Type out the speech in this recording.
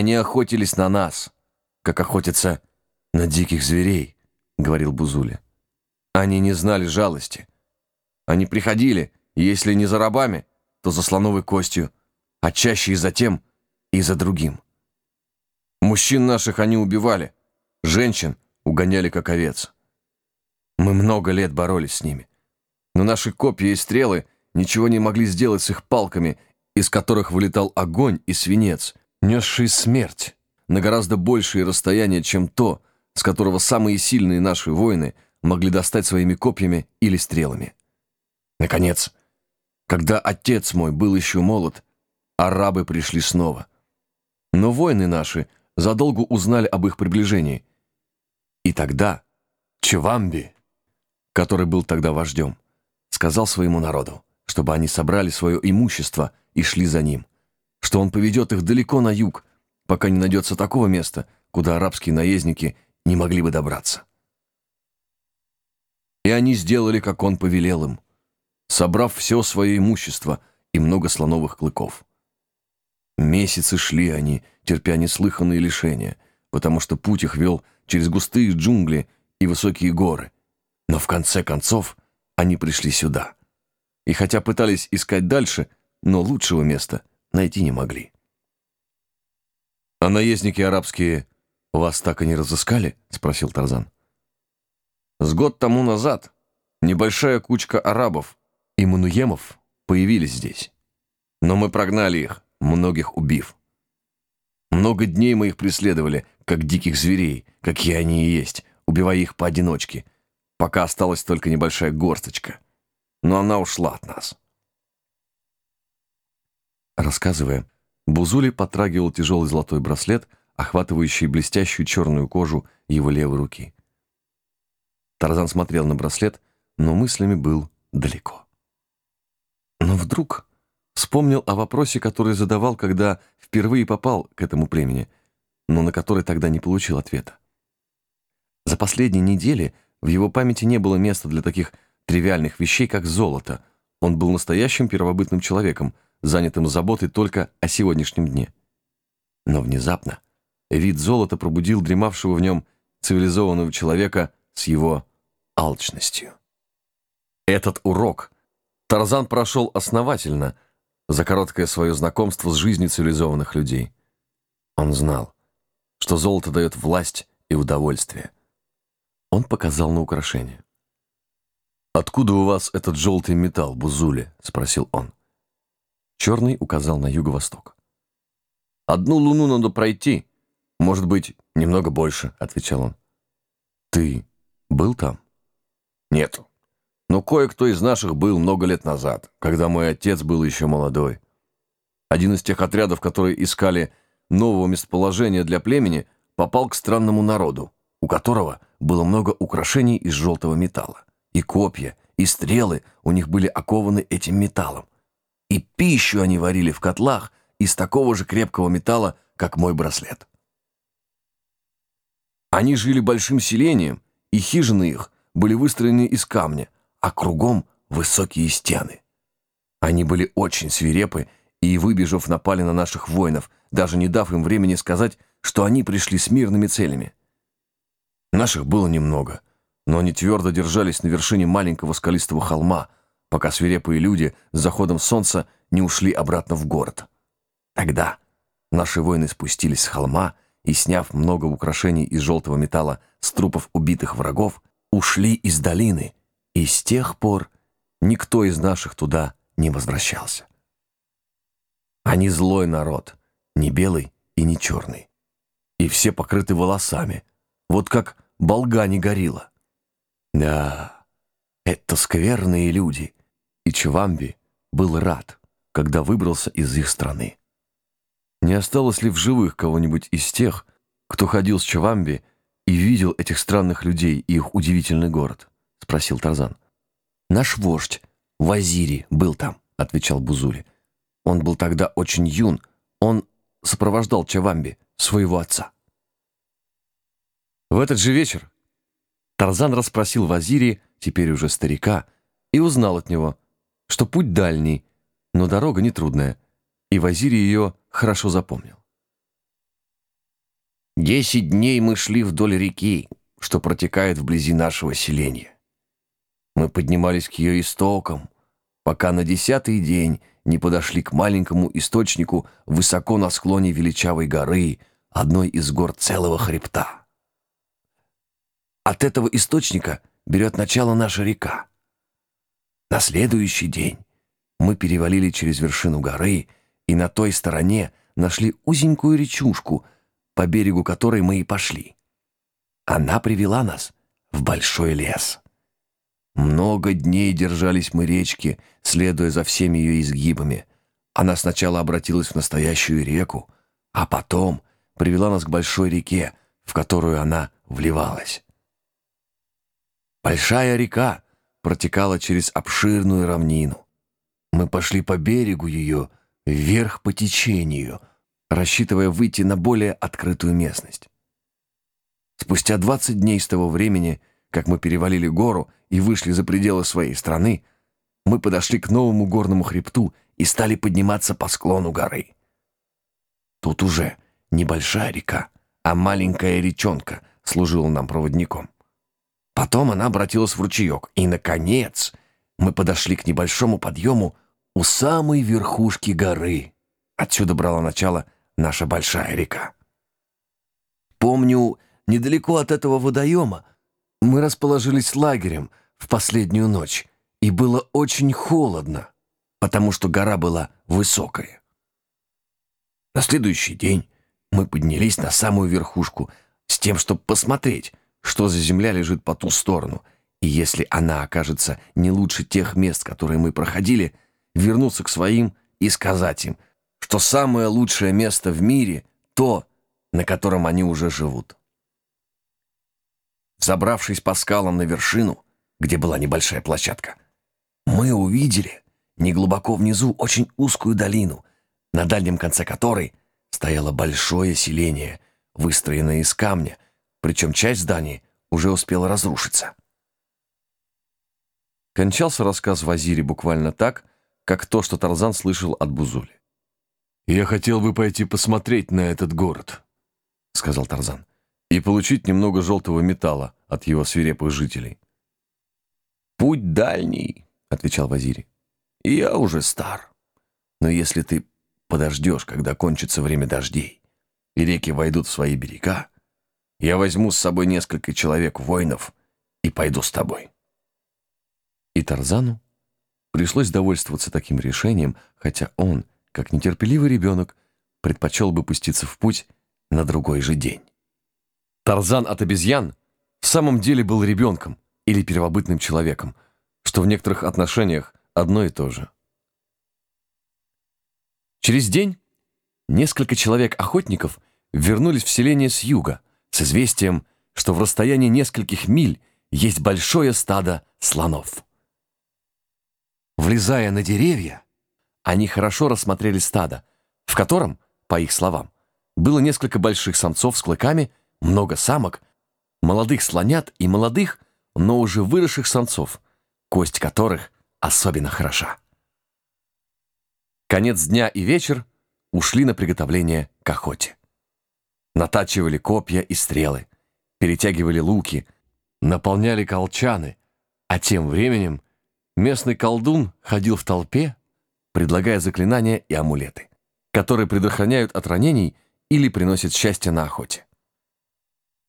они охотились на нас, как охотятся на диких зверей, говорил Бузуля. Они не знали жалости. Они приходили, если не за рабами, то за слоновой костью, а чаще и за тем, и за другим. Мужчин наших они убивали, женщин угоняли как овец. Мы много лет боролись с ними. Но наши копья и стрелы ничего не могли сделать с их палками, из которых вылетал огонь и свинец, несший смерть на гораздо большее расстояние, чем то, с которого самые сильные наши воины могли достать своими копьями или стрелами. Наконец, когда отец мой был еще молод, арабы пришли снова. Но воины наши задолго узнали об их приближении. И тогда Чевамби, который был тогда вождем, сказал своему народу, чтобы они собрали свое имущество и шли за ним, что он поведет их далеко на юг, пока не найдется такого места, куда арабские наездники не могли бы добраться. И они сделали, как он повелел им, собрав все свое имущество и много слоновых клыков. Месяцы шли они, терпя неслыханные лишения, потому что путь их вел через густые джунгли и высокие горы. Но в конце концов они пришли сюда. И хотя пытались искать дальше, но лучшего места найти не могли. «А наездники арабские вас так и не разыскали?» — спросил Тарзан. «С год тому назад небольшая кучка арабов и мануемов появились здесь. Но мы прогнали их, многих убив. Много дней мы их преследовали, как диких зверей, какие они и есть, убивая их поодиночке, пока осталась только небольшая горсточка. Но она ушла от нас. Рассказывая, Бузули потрагивал тяжелый золотой браслет, охватывающий блестящую черную кожу его левой руки. Тарзан смотрел на браслет, но мыслями был далеко. Но вдруг вспомнил о вопросе, который задавал, когда впервые попал к этому племени, но на который тогда не получил ответа. За последние недели в его памяти не было места для таких тривиальных вещей, как золото. Он был настоящим первобытным человеком, занятым заботой только о сегодняшнем дне. Но внезапно вид золота пробудил дремавшего в нем цивилизованного человека с его алчностью. Этот урок Тарзан прошел основательно за короткое свое знакомство с жизнью цивилизованных людей. Он знал, что золото дает власть и удовольствие. Он показал на украшение. «Откуда у вас этот желтый металл, Бузули?» — спросил он. Черный указал на юго-восток. «Одну луну надо пройти. Может быть, немного больше», — отвечал он. «Ты был там?» «Нет. Но кое-кто из наших был много лет назад, когда мой отец был еще молодой. Один из тех отрядов, которые искали нового местоположения для племени, попал к странному народу, у которого было много украшений из желтого металла. И копья, и стрелы у них были окованы этим металлом и пищу они варили в котлах из такого же крепкого металла, как мой браслет. Они жили большим селением, и хижины их были выстроены из камня, а кругом высокие стены. Они были очень свирепы и, выбежав, напали на наших воинов, даже не дав им времени сказать, что они пришли с мирными целями. Наших было немного, но они твердо держались на вершине маленького скалистого холма — пока свирепые люди с заходом солнца не ушли обратно в город. Тогда наши воины спустились с холма и, сняв много украшений из желтого металла с трупов убитых врагов, ушли из долины, и с тех пор никто из наших туда не возвращался. Они злой народ, не белый и не черный. И все покрыты волосами, вот как болгани горилла. Да, это скверные люди — и Чевамби был рад, когда выбрался из их страны. Не осталось ли в живых кого-нибудь из тех, кто ходил с Чевамби и видел этих странных людей и их удивительный город? — спросил Тарзан. «Наш вождь, Вазири, был там», — отвечал Бузули. «Он был тогда очень юн, он сопровождал Чавамби, своего отца». В этот же вечер Тарзан расспросил Вазири, теперь уже старика, и узнал от него, что путь дальний, но дорога нетрудная, и Вазири ее хорошо запомнил. Десять дней мы шли вдоль реки, что протекает вблизи нашего селения. Мы поднимались к ее истокам, пока на десятый день не подошли к маленькому источнику высоко на склоне величавой горы, одной из гор целого хребта. От этого источника берет начало наша река. На следующий день мы перевалили через вершину горы и на той стороне нашли узенькую речушку, по берегу которой мы и пошли. Она привела нас в большой лес. Много дней держались мы речки, следуя за всеми ее изгибами. Она сначала обратилась в настоящую реку, а потом привела нас к большой реке, в которую она вливалась. Большая река протекала через обширную равнину. Мы пошли по берегу ее, вверх по течению, рассчитывая выйти на более открытую местность. Спустя 20 дней с того времени, как мы перевалили гору и вышли за пределы своей страны, мы подошли к новому горному хребту и стали подниматься по склону горы. Тут уже небольшая река, а маленькая речонка служила нам проводником. Потом она обратилась в ручеек, и, наконец, мы подошли к небольшому подъему у самой верхушки горы. Отсюда брала начало наша большая река. Помню, недалеко от этого водоема мы расположились лагерем в последнюю ночь, и было очень холодно, потому что гора была высокая. На следующий день мы поднялись на самую верхушку с тем, чтобы посмотреть, что за земля лежит по ту сторону, и если она окажется не лучше тех мест, которые мы проходили, вернуться к своим и сказать им, что самое лучшее место в мире — то, на котором они уже живут. Забравшись по скалам на вершину, где была небольшая площадка, мы увидели неглубоко внизу очень узкую долину, на дальнем конце которой стояло большое селение, выстроенное из камня — причем часть зданий уже успела разрушиться. Кончался рассказ Вазири буквально так, как то, что Тарзан слышал от Бузули. «Я хотел бы пойти посмотреть на этот город», — сказал Тарзан, «и получить немного желтого металла от его свирепых жителей». «Путь дальний», — отвечал Вазири, — «и я уже стар. Но если ты подождешь, когда кончится время дождей, и реки войдут в свои берега, я возьму с собой несколько человек-воинов и пойду с тобой». И Тарзану пришлось довольствоваться таким решением, хотя он, как нетерпеливый ребенок, предпочел бы пуститься в путь на другой же день. Тарзан от обезьян в самом деле был ребенком или первобытным человеком, что в некоторых отношениях одно и то же. Через день несколько человек-охотников вернулись в селение с юга – с известием, что в расстоянии нескольких миль есть большое стадо слонов. Влезая на деревья, они хорошо рассмотрели стадо, в котором, по их словам, было несколько больших самцов с клыками, много самок, молодых слонят и молодых, но уже выросших самцов, кость которых особенно хороша. Конец дня и вечер ушли на приготовление к охоте натачивали копья и стрелы, перетягивали луки, наполняли колчаны, а тем временем местный колдун ходил в толпе, предлагая заклинания и амулеты, которые предохраняют от ранений или приносят счастье на охоте.